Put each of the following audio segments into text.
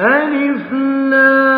أَلِفْنَا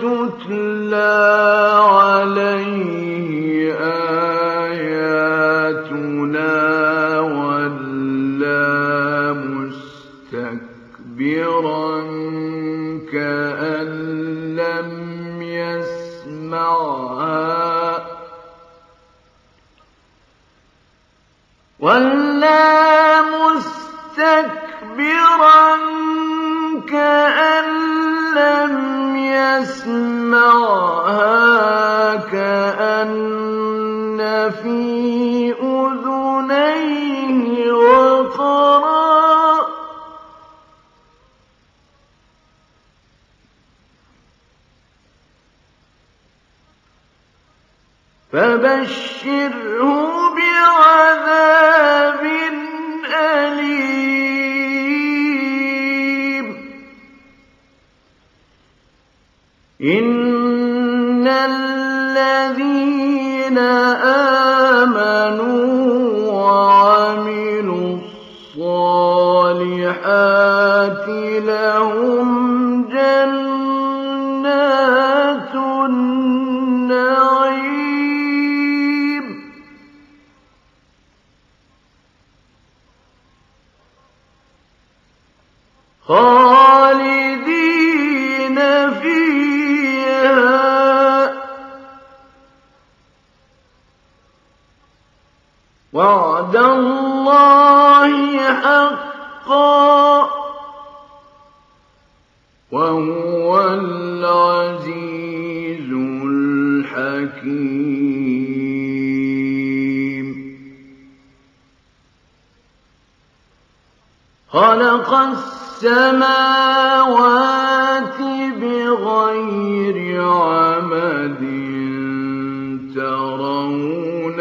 تتلى عليه آمَنُوا وَعَمِلُوا الصَّالِحَاتِ لَهُمْ العزيز الحكيم. خلق السماوات بغير عمد ترونها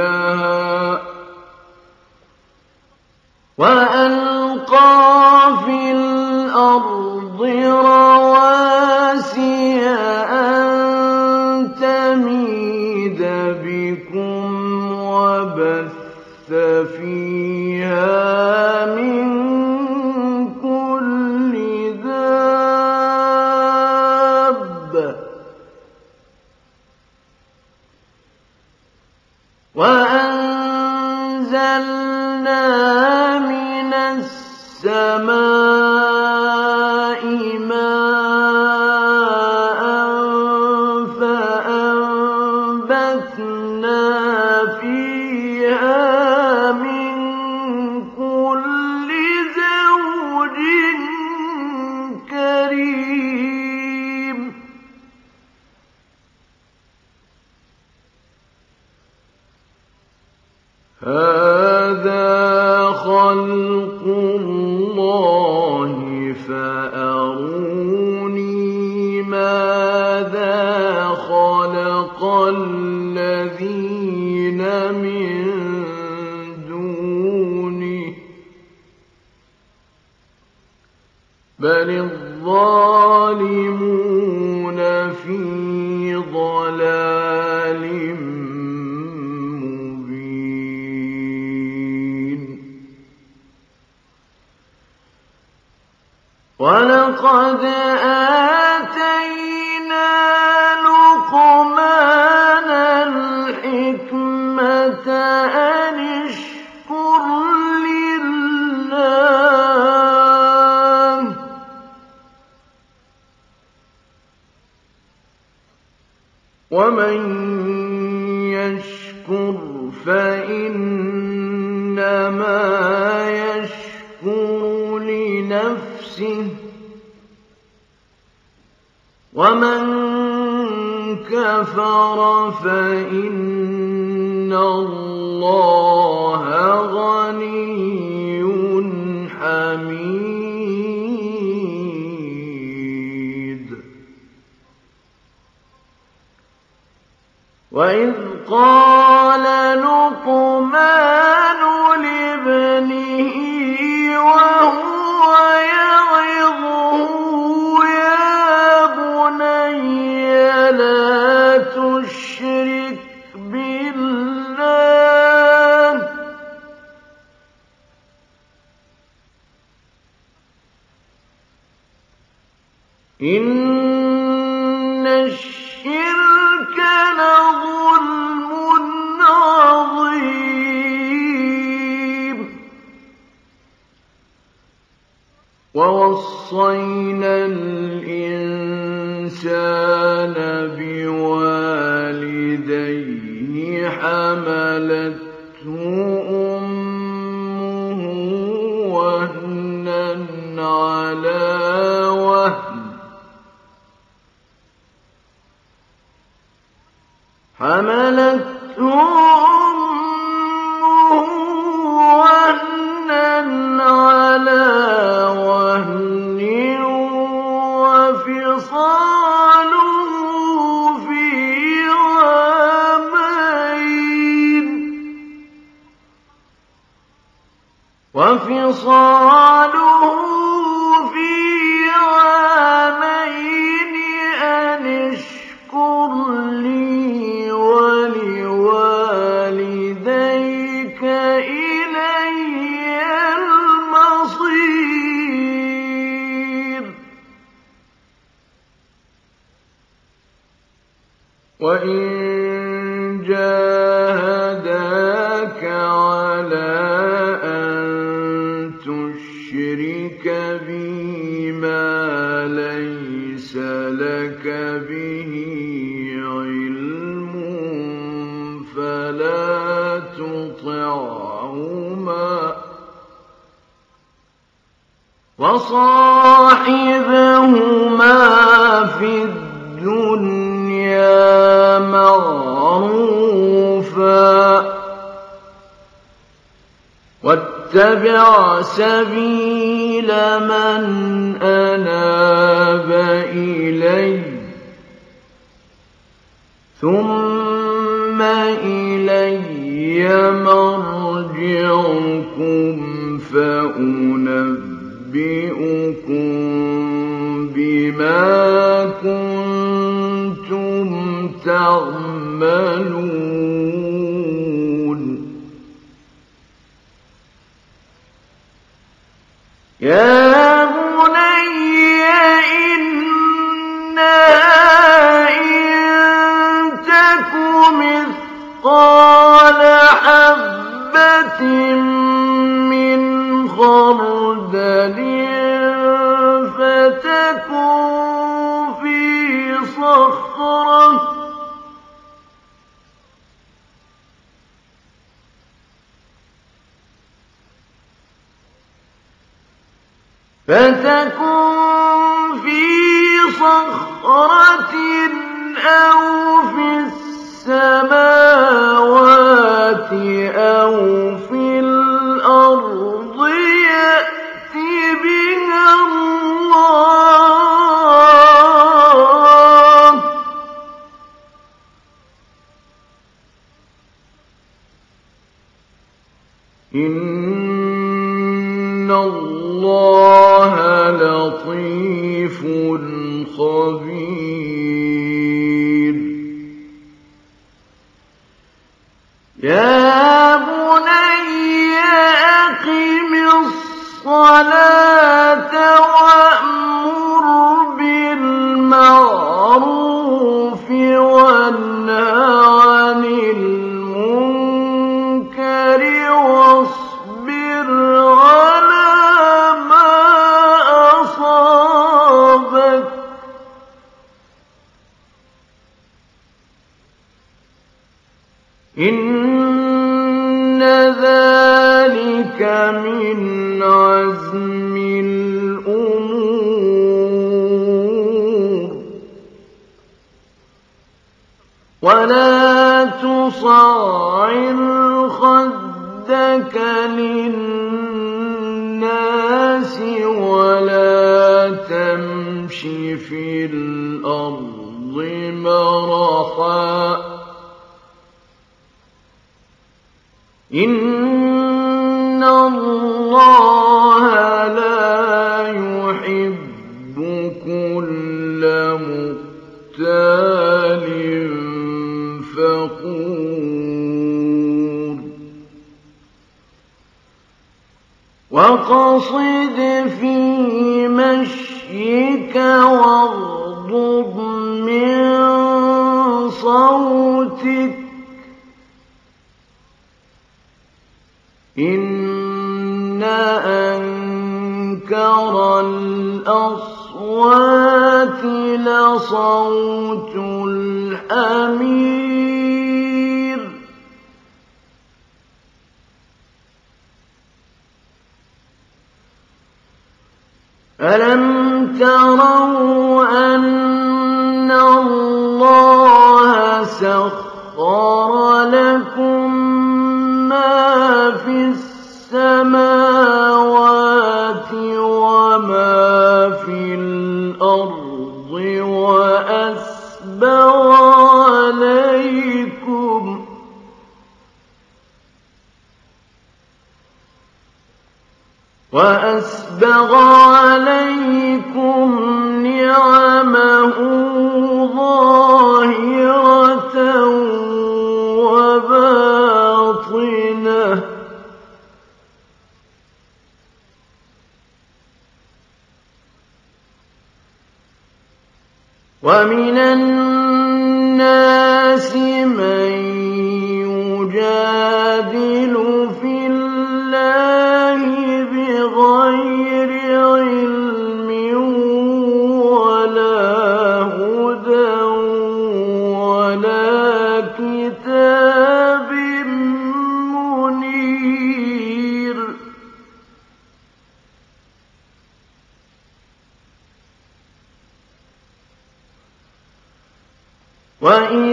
أنزلنا من السماء لقد وإذ قال وإن جاهداك على أن تشرك ليس لك به علم فلا تطعهما وصاحبهما في الدنيا معروفا. واتبع سبيل من أناب إلي. ثم إلي مرجعكم فأنبئكم بما كنتم تعملون. يا فتكن في صخرة أو في السماوات أو مَرَضٍ إِنَّ اللَّهَ لَا يُحِبُّ كُلَّ فَخُورٍ فِي مَشْيِكَ واغضب منكر الأصوات لصوت الأمير ألم تروا أن الله سخر وإن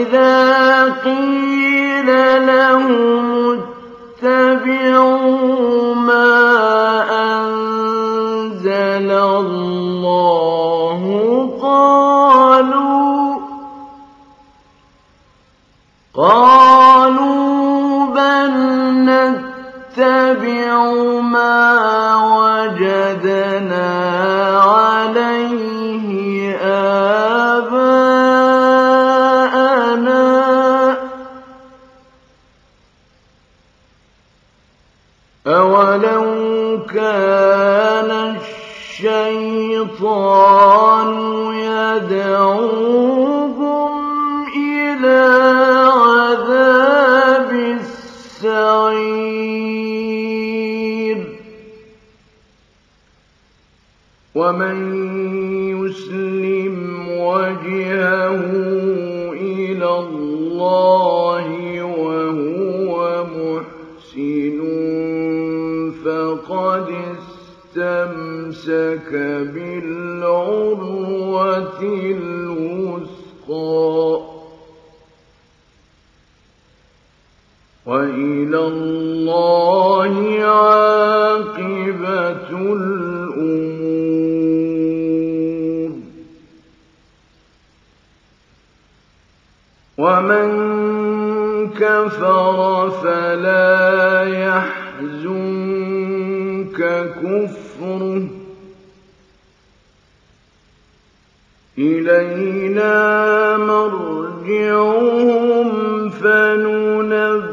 اللَّهِ الْأُمُورِ. وَمَن كَفَرَ فَلَا يَحْزُنكَ كُفْرُهُ ۚ. إِلَيْنَا مَرْجِعُهُمْ فَنُنَبِّئُهُم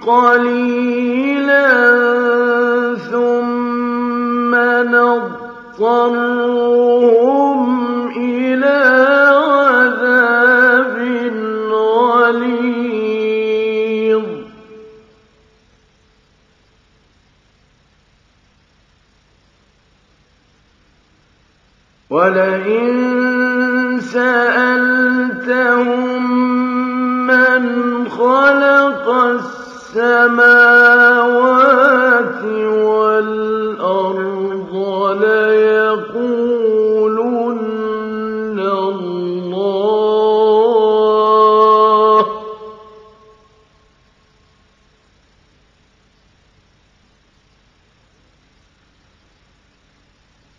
قليلا ثم نضطرهم السماوات والأرض ليقولن الله.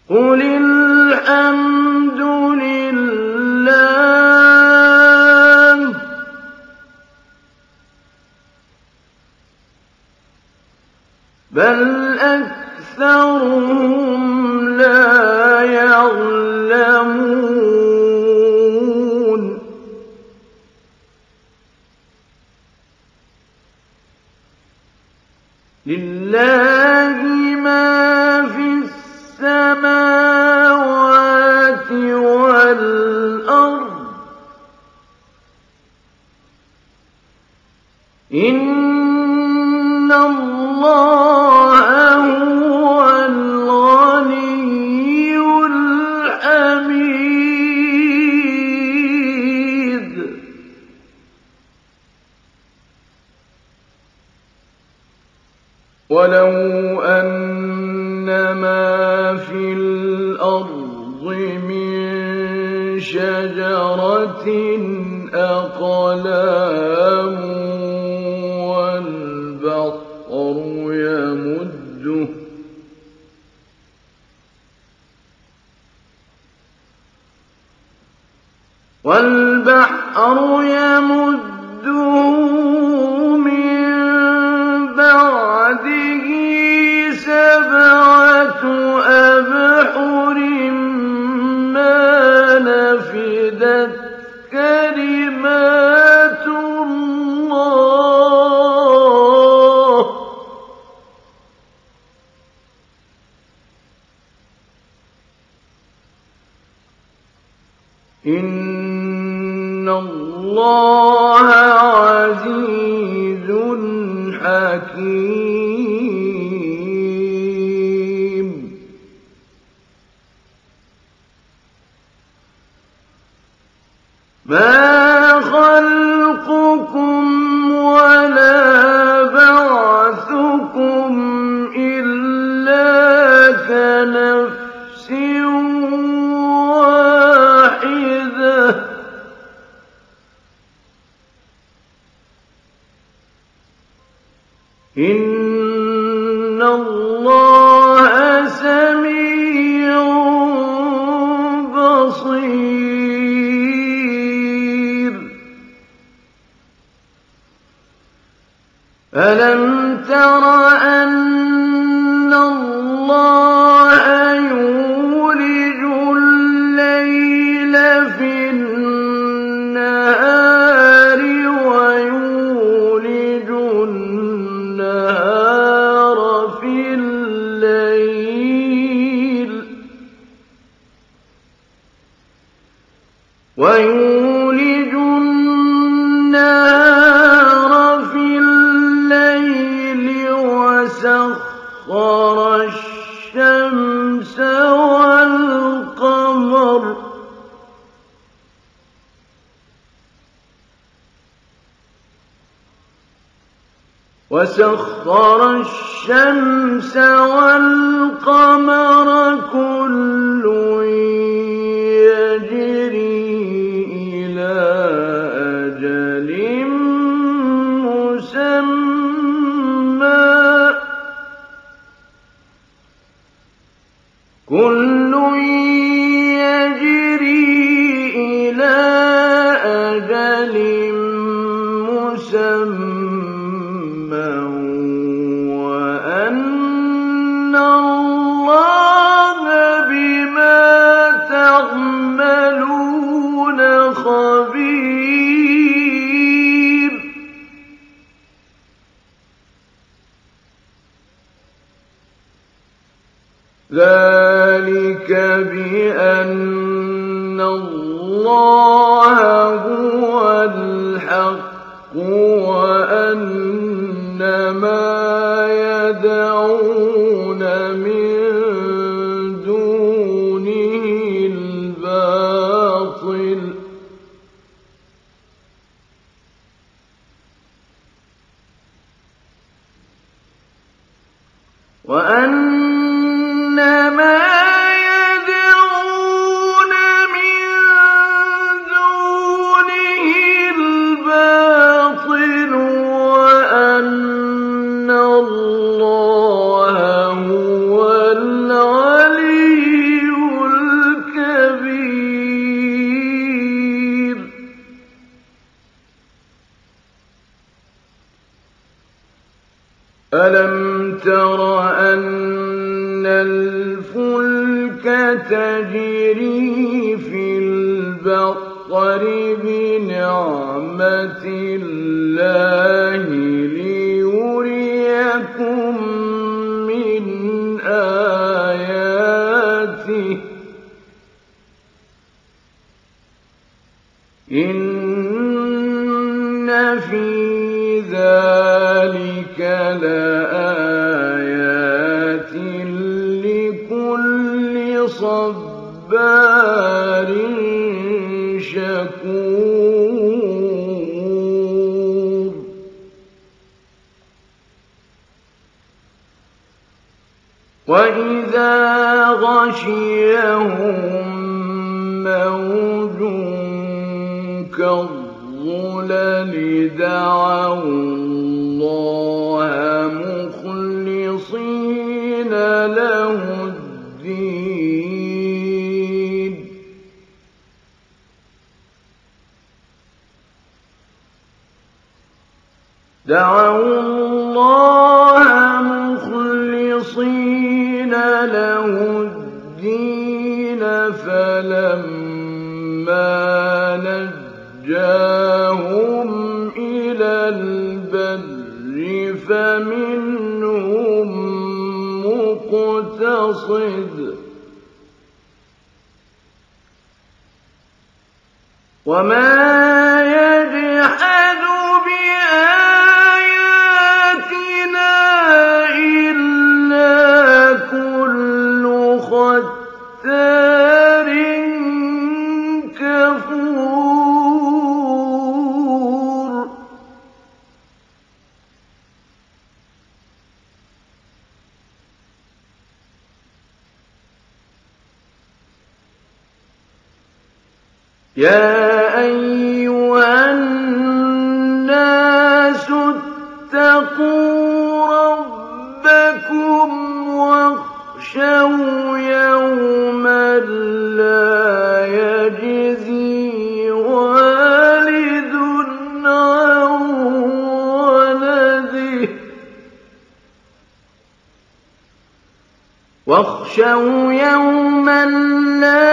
قل الحمد بل أكثرهم ولو أنما في الأرض من شجرة أقلام ألم تر أن الله يولج الليل في النهار ويولج النهار في الليل ويولج وسخر الشمس والقمر كل يجري إلى أجل مسمى. كل بأن الله هو الحق وأن ما يدعون من دونه الباطل وأن ألم تر أن الفلك تجري في البحر بنعمة الله ليريكم من آياته إن في لآيات لكل صبار شكور وإذا غشيهم موج كالظلل دعوا الله دعوا الله مخلصين له الدين فلما نجاهم إلى البر فمنهم مقتصد. وما لا